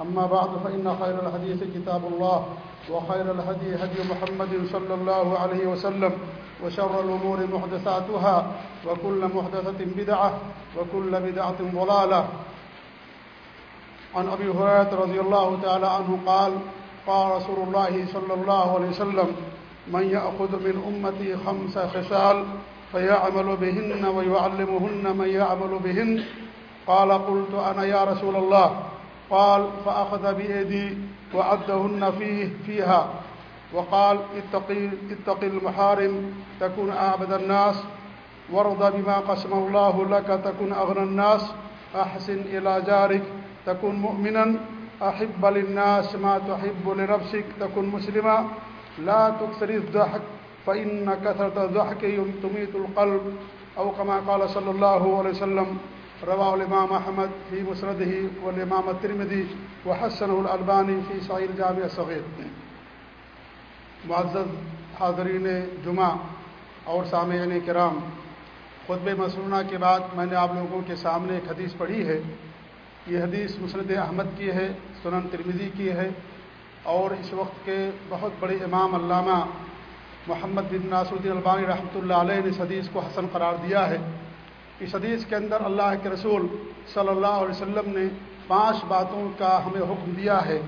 أما بعد، فإن خير الحديث كتاب الله، وخير الهدي هدي محمد صلى الله عليه وسلم، وشر الأمور محدثاتها، وكل محدثة بدعة، وكل بدعة ضلالة. عن أبي هريرة رضي الله تعالى عنه قال قال رسول الله صلى الله عليه وسلم، من يأخذ من أمتي خمس خصال، فيعمل بهن ويعلمهن من يعمل بهن. قال، قلت أنا يا رسول الله. قال فأخذ بيدي وعدهن فيه فيها. وقال اتقي, اتقي المحارم تكون أعبد الناس وارض بما قسم الله لك تكون أغنى الناس. أحسن إلى جارك تكون مؤمنا. أحب للناس ما تحب لنفسك تكون مسلما. لا تكثر الضحك فإن كثرة الضحك تميت القلب. أو كما قال صلى الله عليه وسلم رواه الإمام أحمد في مسرده والإمام الترمذي وحسنه الألباني في صحيح الجامع الصغير. معزز حاضرین جمعہ اور سامعین کرام خطب مسنونہ کے بعد میں نے آپ لوگوں کے سامنے ایک حدیث پڑھی ہے۔ یہ حدیث مسرد احمد کی ہے، سنن ترمیزی کی ہے اور اس وقت کے بہت بڑے امام علامہ محمد بن ناصر الدین البانی رحمۃ اللہ علیہ نے اس حدیث کو حسن قرار دیا ہے۔ اس حدیث کے اندر اللہ کے رسول صلی اللہ علیہ وسلم نے پانچ باتوں کا ہمیں حکم دیا ہے۔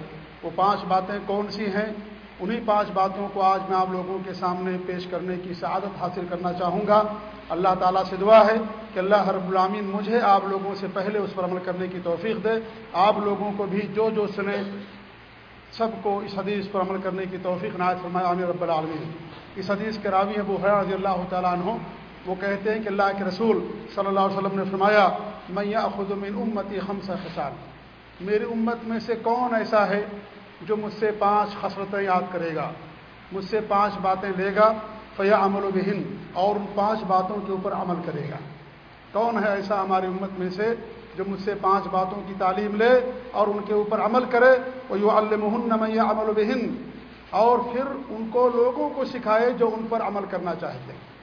وہ پانچ باتیں کون سی ہیں؟ انہی پانچ باتوں کو آج میں آپ لوگوں کے سامنے پیش کرنے کی سعادت حاصل کرنا چاہوں گا۔ اللہ تعالیٰ سے دعا ہے کہ اللہ ہر غلامین مجھے آپ لوگوں سے پہلے اس پر عمل کرنے کی توفیق دے۔ آپ لوگوں کو بھی جو جو سنے، سب کو اس حدیث پر عمل کرنے کی توفیق نایت فرمایا عامر رب العالمین۔ اس حدیث کے راوی ابو حیر رضی اللہ تعالیٰ عنہ وہ کہتے ہیں کہ اللہ کے رسول صلی اللہ علیہ وسلم نے فرمایا میں یا خود من امتی خمسہ خسال میری امت میں سے کون ایسا ہے جو مجھ سے پانچ خسرتیں یاد کرے گا؟ مجھ سے پانچ باتیں لے گا فیا عمل و بہن، اور ان پانچ باتوں کے اوپر عمل کرے گا۔ کون ہے ایسا ہماری امت میں سے جو مجھ سے پانچ باتوں کی تعلیم لے اور ان کے اوپر عمل کرے؟ وہ یو المحن میں عمل و بہن اور پھر ان کو لوگوں کو سکھائے جو ان پر عمل کرنا چاہتے ہیں۔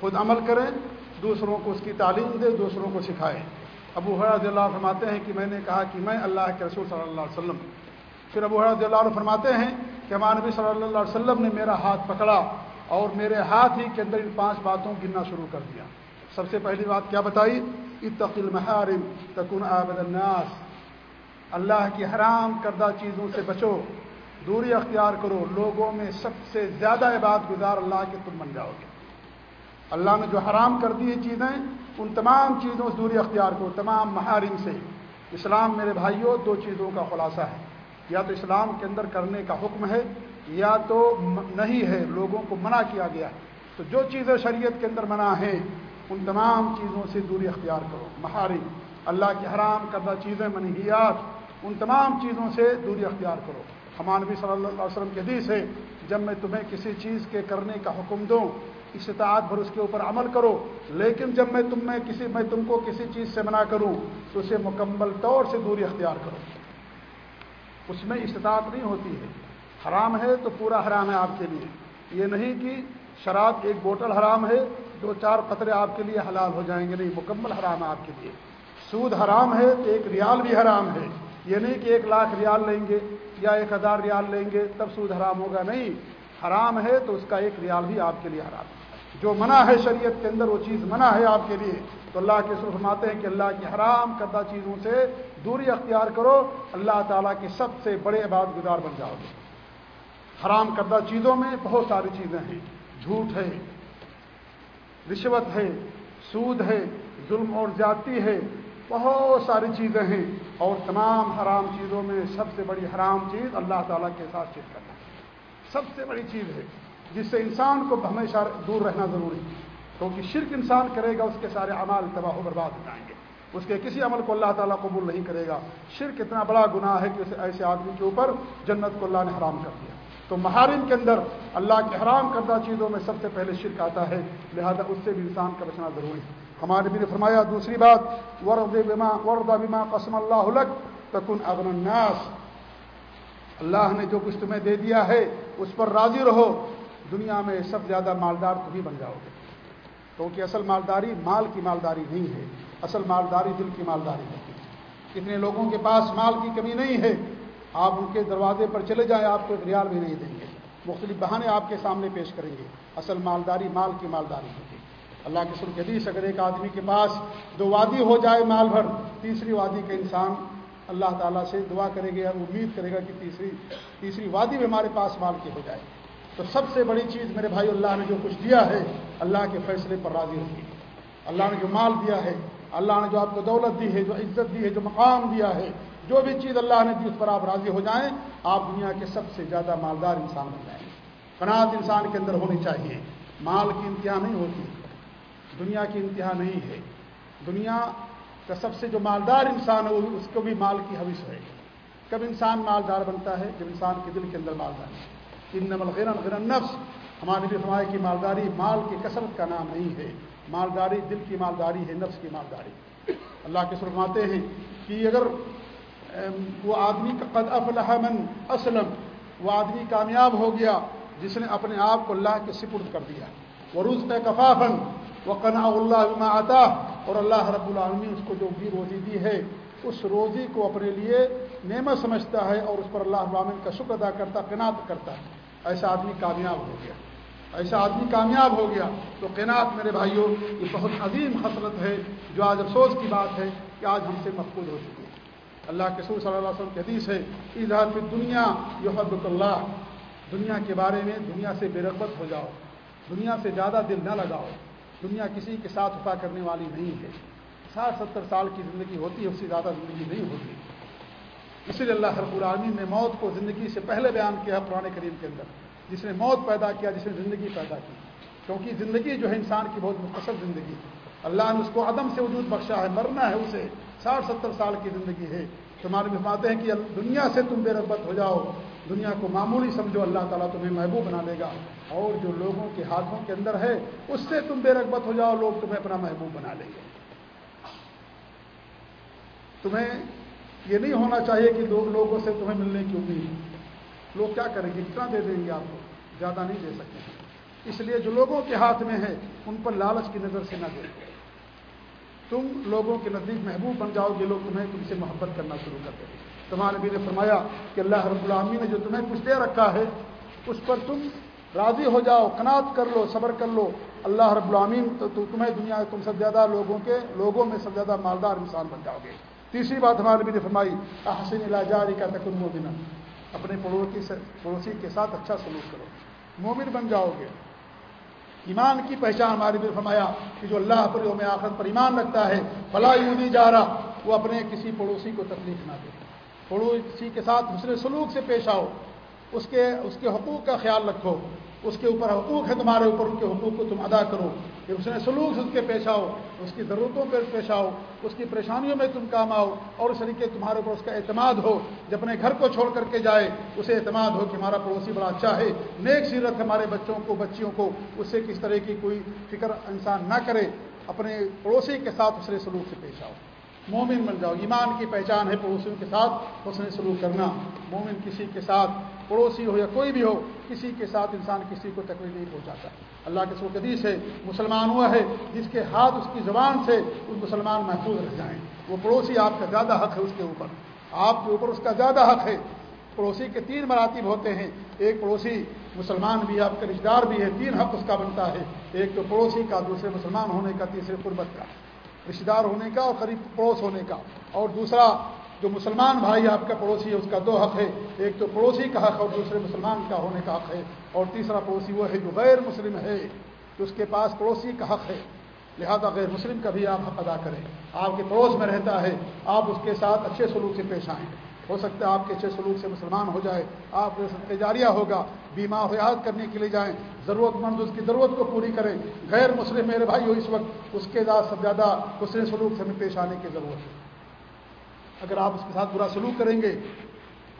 خود عمل کریں، دوسروں کو اس کی تعلیم دے دوسروں کو سکھائے ابو حرض اللہ فرماتے ہیں کہ میں نے کہا کہ میں اللہ کے رسول صلی اللہ علیہ وسلم پھر ابو حرض اللہ عنہ فرماتے ہیں کہ ہمارے نبی صلی اللہ علیہ وسلم نے میرا ہاتھ پکڑا اور میرے ہاتھ ہی کے اندر ان پانچ باتوں گننا شروع کر دیا۔ سب سے پہلی بات کیا بتائی؟ اتقل محارم تکن عابد الناس۔ اللہ کی حرام کردہ چیزوں سے بچو، دوری اختیار کرو، لوگوں میں سب سے زیادہ عبادت گزار اللہ کے تم بن جاؤ گے۔ اللہ نے جو حرام کر دی چیزیں، ان تمام چیزوں سے دوری اختیار کرو، تمام محارم سے۔ اسلام میرے بھائیوں دو چیزوں کا خلاصہ ہے۔ یا تو اسلام کے اندر کرنے کا حکم ہے، یا تو نہیں ہے، لوگوں کو منع کیا گیا ہے۔ تو جو چیزیں شریعت کے اندر منع ہیں، ان تمام چیزوں سے دوری اختیار کرو۔ محارم، اللہ کی حرام کردہ چیزیں منحیات ان تمام چیزوں سے دوری اختیار کرو۔ ہمان نبی صلی اللہ علیہ وسلم کے حدیث ہے، جب میں تمہیں کسی چیز کے کرنے کا حکم دوں استطاعت بھر اس کے اوپر عمل کرو، لیکن جب میں تم میں کسی میں تم کو کسی چیز سے منع کروں، تو اسے مکمل طور سے دوری اختیار کرو۔ اس میں استطاعت نہیں ہوتی ہے۔ حرام ہے تو پورا حرام ہے آپ کے لیے۔ یہ نہیں کہ شراب ایک بوٹل حرام ہے، دو چار قطرے آپ کے لیے حلال ہو جائیں گے، نہیں، مکمل حرام ہے آپ کے لیے۔ سود حرام ہے تو ایک ریال بھی حرام ہے۔ یہ نہیں کہ ایک لاکھ ریال لیں گے یا ایک ہزار ریال لیں گے، تب سود حرام ہوگا۔ نہیں، حرام ہے تو اس کا ایک ریال بھی آپ کے لیے حرام ہے۔ جو منع ہے شریعت کے اندر وہ چیز منع ہے آپ کے لیے، تو اللہ کے فرماتے ہیں کہ اللہ کی حرام کردہ چیزوں سے دوری اختیار کرو، اللہ تعالیٰ کے سب سے بڑے عباد گزار بن جاؤ گے۔ حرام کردہ چیزوں میں بہت ساری چیزیں ہیں۔ جھوٹ ہے، رشوت ہے، سود ہے، ظلم اور زیادتی ہے، بہت ساری چیزیں ہیں۔ اور تمام حرام چیزوں میں سب سے بڑی حرام چیز اللہ تعالیٰ کے ساتھ شرک کرنا سب سے بڑی چیز ہے۔ جس سے انسان کو ہمیشہ دور رہنا ضروری ہے۔ کیونکہ شرک انسان کرے گا، اس کے سارے عمال تباہ و برباد ہو جائیں گے۔ اس کے کسی عمل کو اللہ تعالیٰ قبول نہیں کرے گا۔ شرک اتنا بڑا گناہ ہے کہ اسے ایسے آدمی کے اوپر جنت کو اللہ نے حرام کر دیا۔ تو محارم کے اندر اللہ کے حرام کردہ چیزوں میں سب سے پہلے شرک آتا ہے۔ لہذا اس سے بھی انسان کا بچنا ضروری ہے۔ ہمارے بھی نے فرمایا، دوسری بات ورد بما ورد بما قسم اللہ تکن اغن الناس۔ اللہ نے جو کچھ تمہیں دے دیا ہے، اس پر راضی رہو۔ دنیا میں سب زیادہ مالدار تمہیں بن جاؤ گے۔ کیونکہ اصل مالداری مال کی مالداری نہیں ہے، اصل مالداری دل کی مالداری ہے۔ اتنے لوگوں کے پاس مال کی کمی نہیں ہے۔ آپ ان کے دروازے پر چلے جائیں، آپ کو ایک ریال بھی نہیں دیں گے۔ مختلف بہانے آپ کے سامنے پیش کریں گے۔ اصل مالداری مال کی مالداری ہوگی اللہ کے سر حدیث، اگر ایک آدمی کے پاس دو وادی ہو جائے مال بھر، تیسری وادی کا انسان اللہ تعالیٰ سے دعا کرے گا امید کرے گا کہ تیسری تیسری وادی بھی ہمارے پاس مال کی ہو جائے۔ تو سب سے بڑی چیز میرے بھائی اللہ نے جو کچھ دیا ہے، اللہ کے فیصلے پر راضی ہوگی اللہ نے جو مال دیا ہے، اللہ نے جو آپ کو دولت دی ہے، جو عزت دی ہے، جو مقام دیا ہے، جو بھی چیز اللہ نے دی، اس پر آپ راضی ہو جائیں، آپ دنیا کے سب سے زیادہ مالدار انسان بن جائیں۔ قناعت انسان کے اندر ہونی چاہیے۔ مال کی انتہا نہیں ہوتی، دنیا کی انتہا نہیں ہے۔ دنیا کا سب سے جو مالدار انسان ہے اس کو بھی مال کی حوث ہے۔ کب انسان مالدار بنتا ہے؟ جب انسان کے دل کے اندر مالدار ہے۔ ان نمل غیر نفس ہمارے بھی فرمائے کی مالداری مال کی کثرت کا نام نہیں ہے. مالداری دل کی مالداری ہے، نفس کی مالداری. اللہ کے فرماتے ہیں کہ اگر وہ آدمی کا قد افلح من اسلم، وہ آدمی کامیاب ہو گیا، جس نے اپنے آپ کو اللہ کے سپرد کر دیا. وہ روز پہ کفافن وہ قنا اللہ آتا اور اللہ رب العالمین اس کو جو بھی روزی دی ہے، اس روزی کو اپنے لیے نعمت سمجھتا ہے اور اس پر اللہ العالمین کا شکر ادا کرتا قناط کرتا ہے. ایسا آدمی کامیاب ہو گیا۔ ایسا آدمی کامیاب ہو گیا تو قینات میرے بھائیوں، یہ بہت عظیم حسرت ہے، جو آج افسوس کی بات ہے کہ آج ہم سے مقبول ہو چکی ہے اللہ کے سور صلی اللہ علیہ وسلم کی حدیث ہے اظہار پھر دنیا جو حد اللہ دنیا کے بارے میں دنیا سے بے رغبت ہو جاؤ، دنیا سے زیادہ دل نہ لگاؤ۔ دنیا کسی کے ساتھ وفا کرنے والی نہیں ہے۔ ساٹھ ستر سال کی زندگی ہوتی ہے، اس سے زیادہ زندگی نہیں ہوتی۔ اسی لیے اللہ رب العالمین نے موت کو زندگی سے پہلے بیان کیا پرانے کریم کے اندر، جس نے موت پیدا کیا، جس نے زندگی پیدا کی۔ کیونکہ زندگی جو ہے انسان کی بہت مختصر زندگی اللہ نے اس کو عدم سے وجود بخشا ہے، مرنا ہے اسے۔ ساٹھ ستر سال کی زندگی ہے۔ تمہارے بفاتے ہیں کہ دنیا سے تم بے رغبت ہو جاؤ۔ دنیا کو معمولی سمجھو، اللہ تعالیٰ تمہیں محبوب بنا لے گا۔ اور جو لوگوں کے ہاتھوں کے اندر ہے، اس سے تم بے رغبت ہو جاؤ، لوگ تمہیں اپنا محبوب بنا لیں گے۔ تمہیں یہ نہیں ہونا چاہیے کہ دو لوگوں سے تمہیں ملنے کی امید لوگ کیا کریں گے؟ کتنا دے دیں گے آپ کو۔ زیادہ نہیں دے سکتے۔ اس لیے جو لوگوں کے ہاتھ میں ہے، ان پر لالچ کی نظر سے نہ دے تم لوگوں کے نزدیک محبوب بن جاؤ گے، لوگ تمہیں تم سے محبت کرنا شروع کر دیں تمہارے بھی نے فرمایا کہ اللہ رب العامی نے جو تمہیں کچھ دے رکھا ہے، اس پر تم راضی ہو جاؤ کنات کر لو، صبر کر لو۔ اللہ رب العامین تو تمہیں دنیا تم سب زیادہ لوگوں کے، لوگوں میں سب زیادہ مالدار انسان بن جاؤ گے۔ تیسری بات ہمارے بھی نے فرمائی، احسن علاجاری کا تکن مومن اپنے پڑوسی سے پڑوسی کے ساتھ اچھا سلوک کرو۔ مومن بن جاؤ گے۔ ایمان کی پہچان ہمارے بھی فرمایا کہ جو اللہ پر یوم آخرت پر ایمان رکھتا ہے فلاں یونی جا رہا وہ اپنے کسی پڑوسی کو تکلیف نہ دے۔ پڑوسی کے ساتھ دوسرے سلوک سے پیش آؤ۔ اس کے اس کے حقوق کا خیال رکھو۔ اس کے اوپر حقوق ہے تمہارے اوپر، ان کے حقوق کو تم ادا کرو۔ کہ اس نے سلوک سے اس کے پیش آؤ، اس کی ضرورتوں پہ پیش آؤ، اس کی پریشانیوں میں تم کام آؤ، اور اس طریقے تمہارے اوپر اس کا اعتماد ہو، جب اپنے گھر کو چھوڑ کر کے جائے، اسے اعتماد ہو کہ ہمارا پڑوسی بڑا اچھا ہے، نیک سیرت ہمارے بچوں کو، بچیوں کو، اس سے کس طرح کی کوئی فکر انسان نہ کرے، اپنے پڑوسی کے ساتھ اسے سلوک سے پیش آؤ۔ مومن بن جاؤ، ایمان کی پہچان ہے پڑوسیوں کے ساتھ حسن سلوک کرنا۔ مومن کسی کے ساتھ پڑوسی ہو یا کوئی بھی ہو، کسی کے ساتھ انسان کسی کو تکلیف نہیں پہنچاتا۔ اللہ کے سو قدیث ہے، مسلمان ہوا ہے، جس کے ہاتھ، اس کی زبان سے اس مسلمان محفوظ رہ جائیں۔ وہ پڑوسی آپ کا زیادہ حق ہے اس کے اوپر۔ آپ کے اوپر اس کا زیادہ حق ہے۔ پڑوسی کے تین مراتب ہوتے ہیں۔ ایک پڑوسی مسلمان بھی ہے آپ کا رشتے دار بھی ہے، تین حق اس کا بنتا ہے۔ ایک تو پڑوسی کا، دوسرے مسلمان ہونے کا، تیسرے قربت کا۔ رشتے دار ہونے کا اور قریب پڑوس ہونے کا۔ اور دوسرا جو مسلمان بھائی آپ کا پڑوسی ہے، اس کا دو حق ہے۔ ایک تو پڑوسی کا حق اور دوسرے مسلمان کا ہونے کا حق ہے۔ اور تیسرا پڑوسی وہ ہے جو غیر مسلم ہے تو اس کے پاس پڑوسی کا حق ہے۔ لہذا غیر مسلم کا بھی آپ حق ادا کریں۔ آپ کے پڑوس میں رہتا ہے، آپ اس کے ساتھ اچھے سلوک سے پیش آئیں۔ ہو سکتا ہے آپ کے اچھے سلوک سے مسلمان ہو جائے۔ آپ تجاریہ ہوگا بیمہ حیات کرنے کے لیے جائیں۔ ضرورت مند اس کی ضرورت کو پوری کریں۔ غیر مسلم میرے بھائی ہو اس وقت اس کے ساتھ سب زیادہ حسن سلوک سے ہمیں پیش آنے کی ضرورت ہے۔ اگر آپ اس کے ساتھ برا سلوک کریں گے،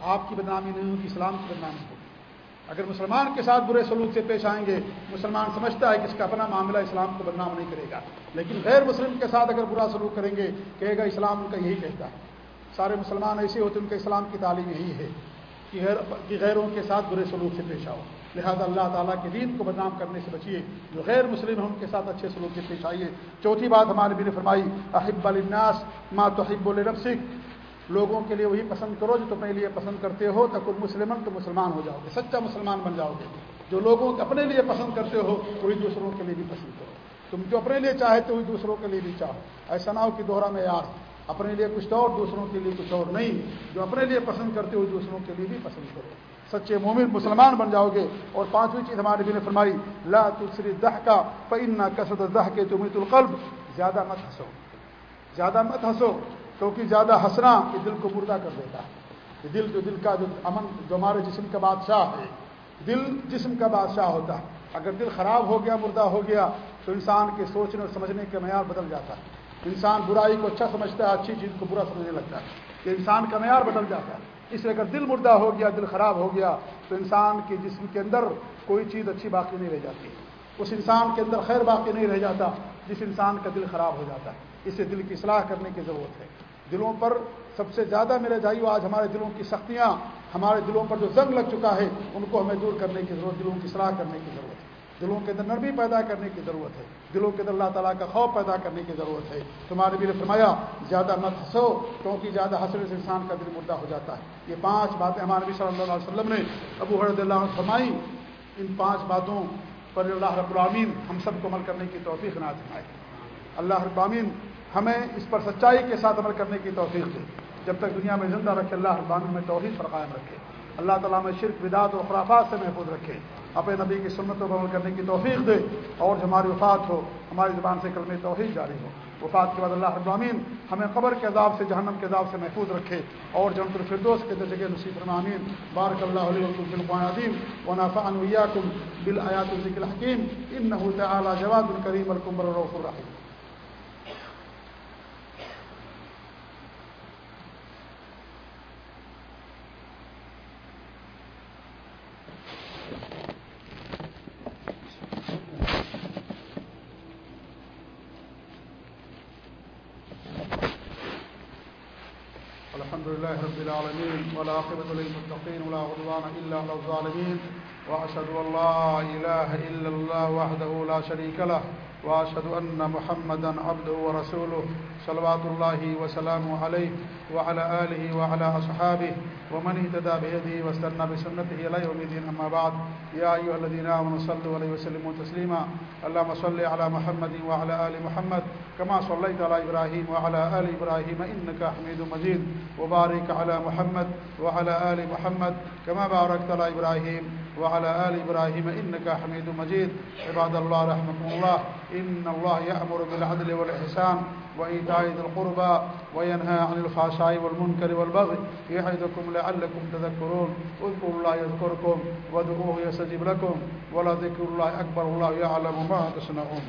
آپ کی بدنامی نہیں ہوگی، اسلام کی بدنامی ہوگی۔ اگر مسلمان کے ساتھ برے سلوک سے پیش آئیں گے، مسلمان سمجھتا ہے کہ اس کا اپنا معاملہ اسلام کو بدنام نہیں کرے گا۔ لیکن غیر مسلم کے ساتھ اگر برا سلوک کریں گے، کہے گا اسلام ان کا یہی کہتا ہے۔ سارے مسلمان ایسے ہوتے ان کا اسلام کی تعلیم یہی ہے۔ کہ غیروں کے ساتھ برے سلوک سے پیش آؤ۔ لہذا اللہ تعالیٰ کے دین کو بدنام کرنے سے بچیے۔ جو غیر مسلم ہیں، ان کے ساتھ اچھے سلوک سے پیش آئیے۔ چوتھی بات ہمارے بھی نے فرمائی، احب الناس ما توحب الرفسک لوگوں کے لیے وہی پسند کرو جو تم لیے پسند کرتے ہو۔ تو کل مسلم تو مسلمان ہو جاؤ گے، سچا مسلمان بن جاؤ گے۔ جو لوگوں کے اپنے لیے پسند کرتے ہو، وہی دوسروں کے لیے بھی پسند کرو۔ تم جو اپنے لیے چاہتے وہی دوسروں کے لیے بھی چاہو۔ ایسا نہ ہو کہ دوہرا میں اپنے لیے کچھ اور، دوسروں کے لیے کچھ اور نہیں۔ جو اپنے لیے پسند کرتے ہو، دوسروں کے لیے بھی پسند کرو۔ سچے مومن مسلمان بن جاؤ گے۔ اور پانچویں چیز ہمارے بھی نے فرمائی، لا تسری دہ کا پینہ کسد دہ کے تمہیں القلب۔ زیادہ مت ہنسو۔ زیادہ مت ہنسو، کیونکہ زیادہ ہنسنا یہ دل کو مردہ کر دیتا ہے۔ یہ دل جو، دل کا جو امن، جو ہمارے جسم کا بادشاہ ہے، دل جسم کا بادشاہ ہوتا ہے۔ اگر دل خراب ہو گیا، مردہ ہو گیا، تو انسان کے سوچنے اور سمجھنے کا معیار بدل جاتا ہے۔ انسان برائی کو اچھا سمجھتا ہے، اچھی چیز کو برا سمجھنے لگتا ہے۔ کہ انسان کا معیار بدل جاتا ہے۔ اس لیے اگر دل مردہ ہو گیا، دل خراب ہو گیا، تو انسان کے جسم کے اندر کوئی چیز اچھی باقی نہیں رہ جاتی۔ اس انسان کے اندر خیر باقی نہیں رہ جاتا، جس انسان کا دل خراب ہو جاتا ہے۔ اسے دل کی اصلاح کرنے کی ضرورت ہے۔ دلوں پر سب سے زیادہ میرے جائیو آج ہمارے دلوں کی سختیاں، ہمارے دلوں پر جو زنگ لگ چکا ہے، ان کو ہمیں دور کرنے کی ضرورت، دلوں کی صلاح کرنے کی ضرورت ہے۔ دلوں کے اندر نرمی پیدا کرنے کی ضرورت ہے۔ دلوں کے اندر اللہ تعالیٰ کا خوف پیدا کرنے کی ضرورت ہے۔ تمہارے بھی نے فرمایا، زیادہ مت ہنسو کیونکہ زیادہ حسرے سے انسان کا دل مردہ ہو جاتا ہے۔ یہ پانچ باتیں ہمارے نبی صلی اللہ علیہ وسلم نے ابو حرد اللہ فرمائی۔ ان پانچ باتوں پر اللہ رب العامین ہم سب کو عمل کرنے کی توفیق نہ فرمائے۔ اللہ رب العامین ہمیں اس پر سچائی کے ساتھ عمل کرنے کی توفیق دے۔ جب تک دنیا میں زندہ رکھے، اللہ ابامن میں توحید پر قائم رکھے۔ اللہ تعالیٰ میں شرک، بدعت و خرافات سے محفوظ رکھے۔ اپنے نبی کی سنت و عمل کرنے کی توفیق دے اور جو ہماری وفات ہو، ہماری زبان سے کلمہ توحید جاری ہو۔ وفات کے بعد اللہ ابامین ہمیں قبر کے عذاب سے، جہنم کے عذاب سے محفوظ رکھے اور جنت الفردوس کے درجے نصیب المامین بارک اللہ علیہ بالقان عظیم و نافان کم بالآیات الذکر الحکیم۔ ان تعالی جواد الکریم الکمر الرف الرحیم۔ لله رب العالمين ولا عقبة للمتقين، ولا عدوان إلا على الظالمين، وأشهد أن لا إله إلا الله وحده لا شريك له، وأشهد أن محمدا عبده ورسوله صلوات الله وسلامه عليه، وعلى آله وعلى أصحابه، ومن اهتدى بيده واستنى بسنته إلى يوم الدين، أما بعد. يا أيها الذين آمنوا صلوا عليه وسلموا تسليما. اللهم صل على محمد وعلى آل محمد كما صليت على إبراهيم وعلى آل إبراهيم إنك حميد مجيد. وبارك على محمد وعلى آل محمد كما باركت على إبراهيم وعلى آل إبراهيم إنك حميد مجيد. عباد الله، رحمكم الله. إن الله يأمر بالعدل والإحسان وإيتاء ذي القربى وينهى عن الفحشاء والمنكر والبغي يعظكم لعلكم تذكرون. اذكروا الله يذكركم، وادعوه يستجب لكم. ولذكر الله أكبر الله يعلم ما تصنعون.